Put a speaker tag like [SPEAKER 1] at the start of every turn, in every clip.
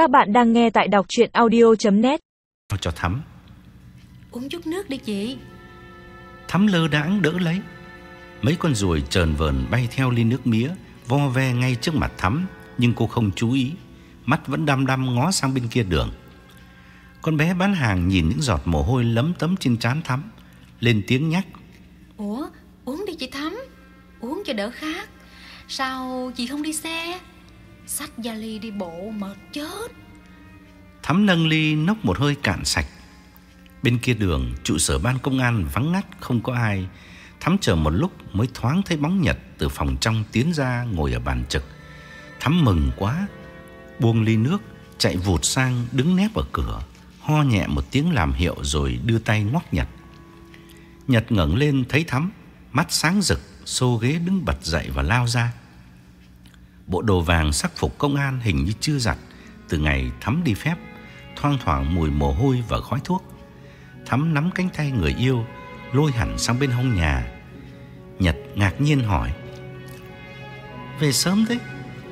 [SPEAKER 1] Các bạn đang nghe tại đọc chuyện audio.net
[SPEAKER 2] cho Thắm.
[SPEAKER 3] Uống chút nước đi chị
[SPEAKER 2] Thắm lơ đãng đỡ lấy. Mấy con ruồi trờn vờn bay theo ly nước mía, vo ve ngay trước mặt Thắm, nhưng cô không chú ý, mắt vẫn đăm đăm ngó sang bên kia đường. Con bé bán hàng nhìn những giọt mồ hôi lấm tấm trên trán Thắm, lên tiếng nhắc.
[SPEAKER 3] Ủa uống đi chị Thắm Uống cho đỡ khát Sao chị không đi xe Xách ly đi bộ mệt chết
[SPEAKER 2] Thắm nâng ly nốc một hơi cạn sạch. Bên kia đường, trụ sở ban công an vắng ngắt không có ai. Thắm chờ một lúc mới thoáng thấy bóng Nhật từ phòng trong tiến ra ngồi ở bàn trực. Thắm mừng quá, buông ly nước, chạy vụt sang đứng nép ở cửa, ho nhẹ một tiếng làm hiệu rồi đưa tay ngoắc Nhật. Nhật ngẩng lên thấy Thắm, mắt sáng rực, xô ghế đứng bật dậy và lao ra. Bộ đồ vàng sắc phục công an hình như chưa giặt từ ngày Thắm đi phép, thoang thoảng mùi mồ hôi và khói thuốc. Thắm nắm cánh tay người yêu, lôi hẳn sang bên hông nhà. Nhật ngạc nhiên hỏi: "Về sớm thế,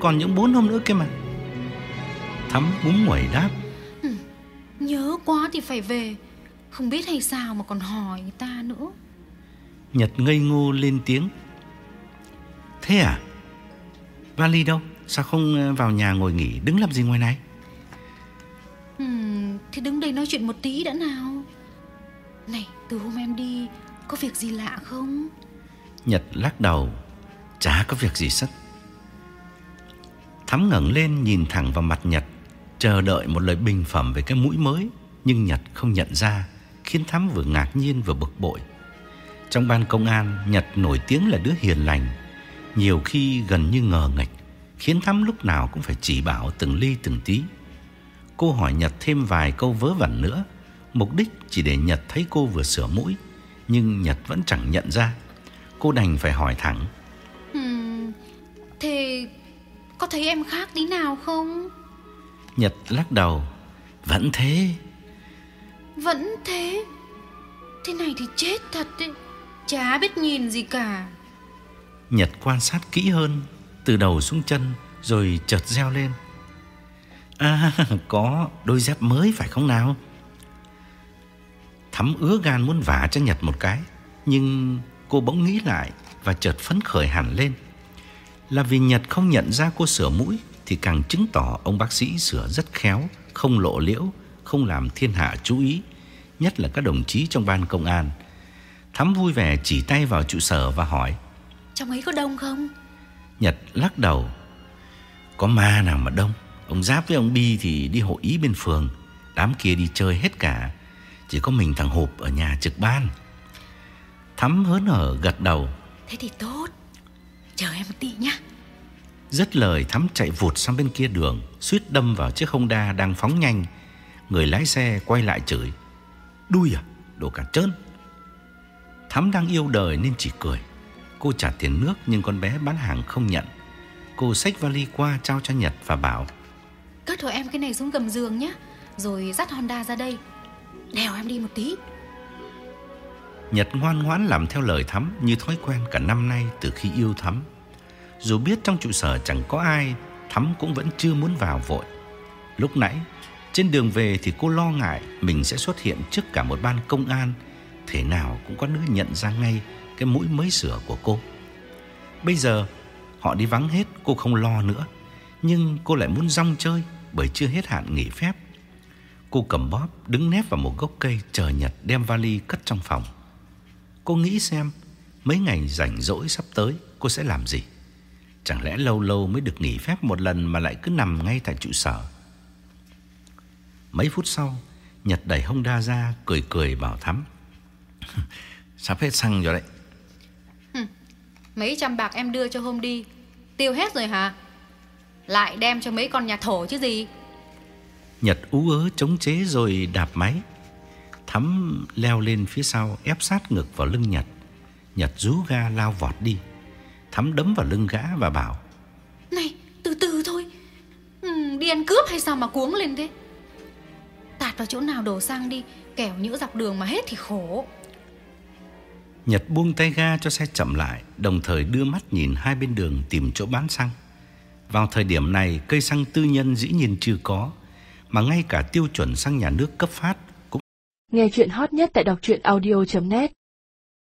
[SPEAKER 2] còn những bốn hôm nữa kia mà." Thắm búng nguẩy đáp:
[SPEAKER 3] Nhớ quá thì phải về Không biết hay sao mà còn hỏi người ta nữa
[SPEAKER 2] Nhật ngây ngô lên tiếng: "Thế à? Vali đâu? Sao không ờ, vào nhà ngồi nghỉ đứng làm gì ngoài này?"
[SPEAKER 3] hmm, Thì đứng đây nói chuyện một tí đã nào. Này từ hôm em đi Có việc gì lạ không?
[SPEAKER 2] Nhật lắc đầu. Chả có việc gì sất. Thắm ngẩng lên nhìn thẳng vào mặt Nhật Chờ đợi một lời bình phẩm về cái mũi mới. Nhưng Nhật không nhận ra Khiến Thắm vừa ngạc nhiên vừa bực bội. Trong ban công an Nhật nổi tiếng là đứa hiền lành Nhiều khi gần như ngờ nghịch Khiến Thắm lúc nào cũng phải chỉ bảo từng ly từng tí. Cô hỏi Nhật thêm vài câu vớ vẩn nữa. Mục đích chỉ để Nhật thấy cô vừa sửa mũi Nhưng Nhật vẫn chẳng nhận ra. Cô đành phải hỏi thẳng.
[SPEAKER 3] Hmm, Thế có thấy em khác tí nào không?
[SPEAKER 2] Nhật lắc đầu. Vẫn thế.
[SPEAKER 3] Vẫn thế? Thế này thì chết thật đấy. Chả biết nhìn gì cả
[SPEAKER 2] Nhật quan sát kỹ hơn, Từ đầu xuống chân, Rồi chợt reo lên. À có đôi dép mới phải không nào? Thắm ứa gan muốn vả cho Nhật một cái, Nhưng cô bỗng nghĩ lại Và chợt phấn khởi hẳn lên. Là vì Nhật không nhận ra cô sửa mũi Thì càng chứng tỏ ông bác sĩ sửa rất khéo, Không lộ liễu, Không làm thiên hạ chú ý, Nhất là các đồng chí trong ban công an. Thắm vui vẻ chỉ tay vào trụ sở và hỏi
[SPEAKER 3] trong ấy có đông không?
[SPEAKER 2] Nhật lắc đầu. Có ma nào mà đông? Ông Giáp với ông Bi thì đi hội ý bên phường. Đám kia đi chơi hết cả. Chỉ có mình thằng Hộp ở nhà trực ban. Thắm hớn hở gật đầu.
[SPEAKER 3] Thế thì tốt. Chờ em một tí nhá.
[SPEAKER 2] Dứt lời Thắm chạy vụt sang bên kia đường Suýt đâm vào chiếc Honda đang phóng nhanh. Người lái xe quay lại chửi. Đuôi à? Đồ cả trơn. Thắm đang yêu đời nên chỉ cười Cô trả tiền nước nhưng con bé bán hàng không nhận Cô xách vali qua trao cho Nhật và bảo
[SPEAKER 3] Cất hộ em cái này xuống gầm giường nhá Rồi dắt Honda ra đây Đèo em đi một tí
[SPEAKER 2] Nhật ngoan ngoãn làm theo lời Thắm như thói quen cả năm nay từ khi yêu Thắm. Dù biết trong trụ sở chẳng có ai, Thắm cũng vẫn chưa muốn vào vội. Lúc nãy, trên đường về thì cô lo ngại mình sẽ xuất hiện trước cả một ban công an, thể nào cũng có đứa nhận ra ngay cái mũi mới sửa của cô. Bây giờ, họ đi vắng hết, cô không lo nữa. Nhưng cô lại muốn rong chơi bởi chưa hết hạn nghỉ phép. Cô cầm bóp, đứng nép vào một gốc cây chờ Nhật đem vali cất trong phòng. Cô nghĩ xem mấy ngày rảnh rỗi sắp tới cô sẽ làm gì? Chẳng lẽ lâu lâu mới được nghỉ phép một lần mà lại cứ nằm ngay tại trụ sở? Mấy phút sau, Nhật đẩy Honda ra cười cười bảo Thắm. sắp hết xăng rồi đấy.
[SPEAKER 3] Mấy trăm bạc em đưa cho hôm đi. Tiêu hết rồi hả? Lại đem cho mấy con nhà thổ chứ gì?
[SPEAKER 2] Nhật ú ớ chống chế rồi đạp máy. Thắm leo lên phía sau ép sát ngực vào lưng Nhật. Nhật rú ga lao vọt đi. Thắm đấm vào lưng gã và bảo
[SPEAKER 3] Này từ từ thôi. Ừ, Đi ăn cướp hay sao mà cuống lên thế? Tạt vào chỗ nào đổ xăng đi. Kẻo nhỡ dọc đường mà hết thì khổ
[SPEAKER 2] Nhật buông tay ga cho xe chậm lại, đồng thời đưa mắt nhìn hai bên đường tìm chỗ bán xăng. Vào thời điểm này, cây xăng tư nhân dĩ nhiên chưa có, mà ngay cả tiêu chuẩn xăng nhà nước cấp phát cũng
[SPEAKER 4] Nghe chuyện hot nhất tại đọc truyện audio.net